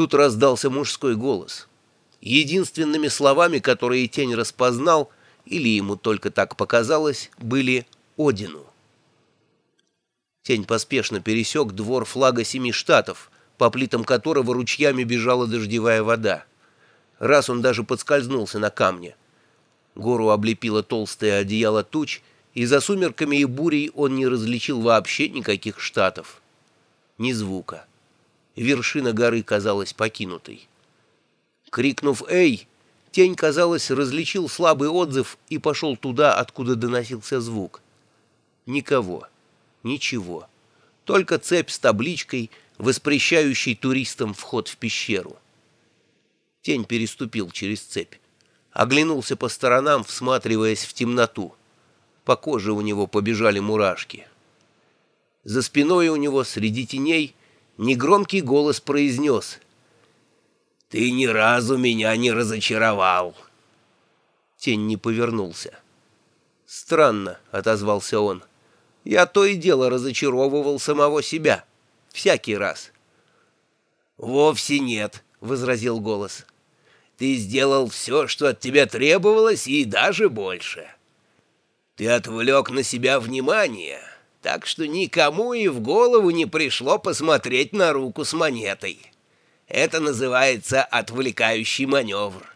Тут раздался мужской голос. Единственными словами, которые тень распознал, или ему только так показалось, были «Одину». Тень поспешно пересек двор флага семи штатов, по плитам которого ручьями бежала дождевая вода. Раз он даже подскользнулся на камне. Гору облепило толстое одеяло туч, и за сумерками и бурей он не различил вообще никаких штатов. Ни звука. Вершина горы казалась покинутой. Крикнув «Эй!», тень, казалось, различил слабый отзыв и пошел туда, откуда доносился звук. Никого. Ничего. Только цепь с табличкой, воспрещающей туристам вход в пещеру. Тень переступил через цепь. Оглянулся по сторонам, всматриваясь в темноту. По коже у него побежали мурашки. За спиной у него среди теней негромкий голос произнес «Ты ни разу меня не разочаровал». Тень не повернулся. «Странно», — отозвался он. «Я то и дело разочаровывал самого себя. Всякий раз». «Вовсе нет», — возразил голос. «Ты сделал все, что от тебя требовалось, и даже больше. Ты отвлек на себя внимание» так что никому и в голову не пришло посмотреть на руку с монетой. Это называется отвлекающий маневр.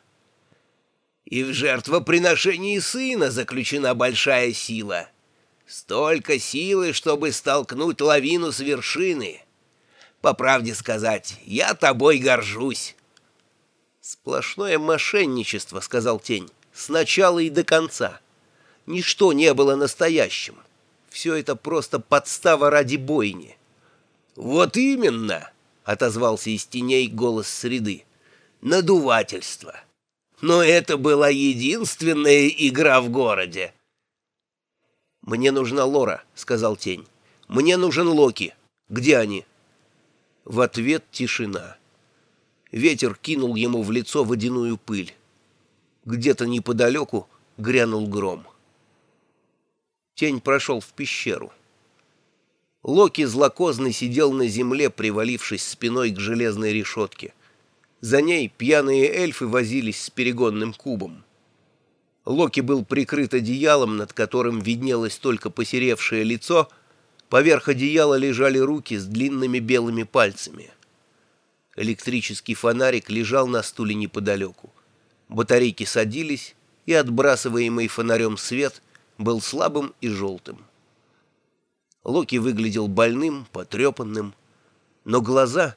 И в жертвоприношении сына заключена большая сила. Столько силы, чтобы столкнуть лавину с вершины. По правде сказать, я тобой горжусь. «Сплошное мошенничество», — сказал Тень, — «с начала и до конца. Ничто не было настоящим». Все это просто подстава ради бойни. «Вот именно!» — отозвался из теней голос среды. «Надувательство. Но это была единственная игра в городе». «Мне нужна Лора», — сказал тень. «Мне нужен Локи. Где они?» В ответ тишина. Ветер кинул ему в лицо водяную пыль. Где-то неподалеку грянул гром. Тень прошел в пещеру. Локи злокозный сидел на земле, привалившись спиной к железной решетке. За ней пьяные эльфы возились с перегонным кубом. Локи был прикрыт одеялом, над которым виднелось только посеревшее лицо, поверх одеяла лежали руки с длинными белыми пальцами. Электрический фонарик лежал на стуле неподалеку. Батарейки садились, и отбрасываемый фонарем свет — был слабым и желтым. Локи выглядел больным, потрепанным, но глаза,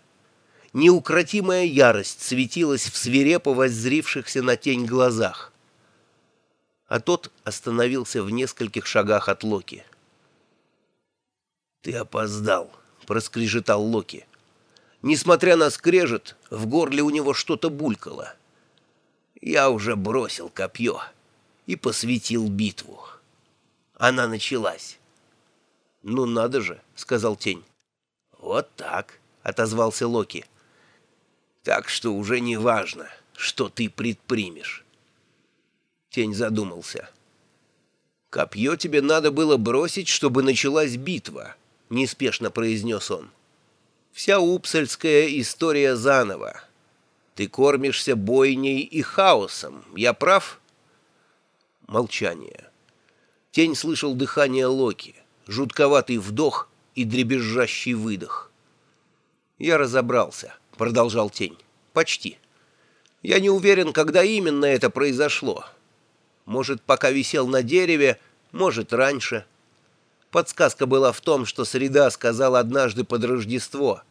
неукротимая ярость светилась в свирепо воззрившихся на тень глазах. А тот остановился в нескольких шагах от Локи. «Ты опоздал», — проскрежетал Локи. Несмотря на скрежет, в горле у него что-то булькало. «Я уже бросил копье и посвятил битву». Она началась. «Ну надо же», — сказал тень. «Вот так», — отозвался Локи. «Так что уже не важно, что ты предпримешь». Тень задумался. «Копье тебе надо было бросить, чтобы началась битва», — неспешно произнес он. «Вся упсальская история заново. Ты кормишься бойней и хаосом. Я прав?» Молчание. Тень слышал дыхание Локи, жутковатый вдох и дребезжащий выдох. «Я разобрался», — продолжал Тень. «Почти. Я не уверен, когда именно это произошло. Может, пока висел на дереве, может, раньше. Подсказка была в том, что Среда сказал однажды под Рождество».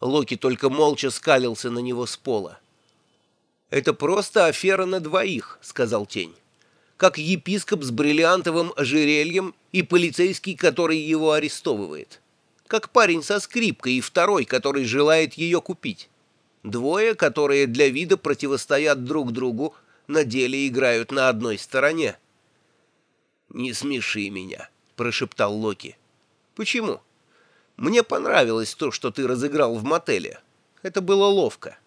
Локи только молча скалился на него с пола. «Это просто афера на двоих», — сказал Тень как епископ с бриллиантовым ожерельем и полицейский, который его арестовывает. Как парень со скрипкой и второй, который желает ее купить. Двое, которые для вида противостоят друг другу, на деле играют на одной стороне. «Не смеши меня», — прошептал Локи. «Почему?» «Мне понравилось то, что ты разыграл в мотеле. Это было ловко.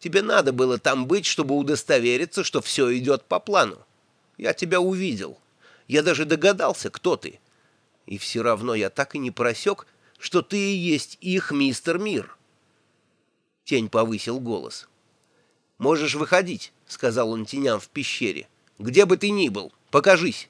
Тебе надо было там быть, чтобы удостовериться, что все идет по плану. Я тебя увидел. Я даже догадался, кто ты. И все равно я так и не просек, что ты и есть их мистер Мир». Тень повысил голос. «Можешь выходить», — сказал он теням в пещере. «Где бы ты ни был, покажись».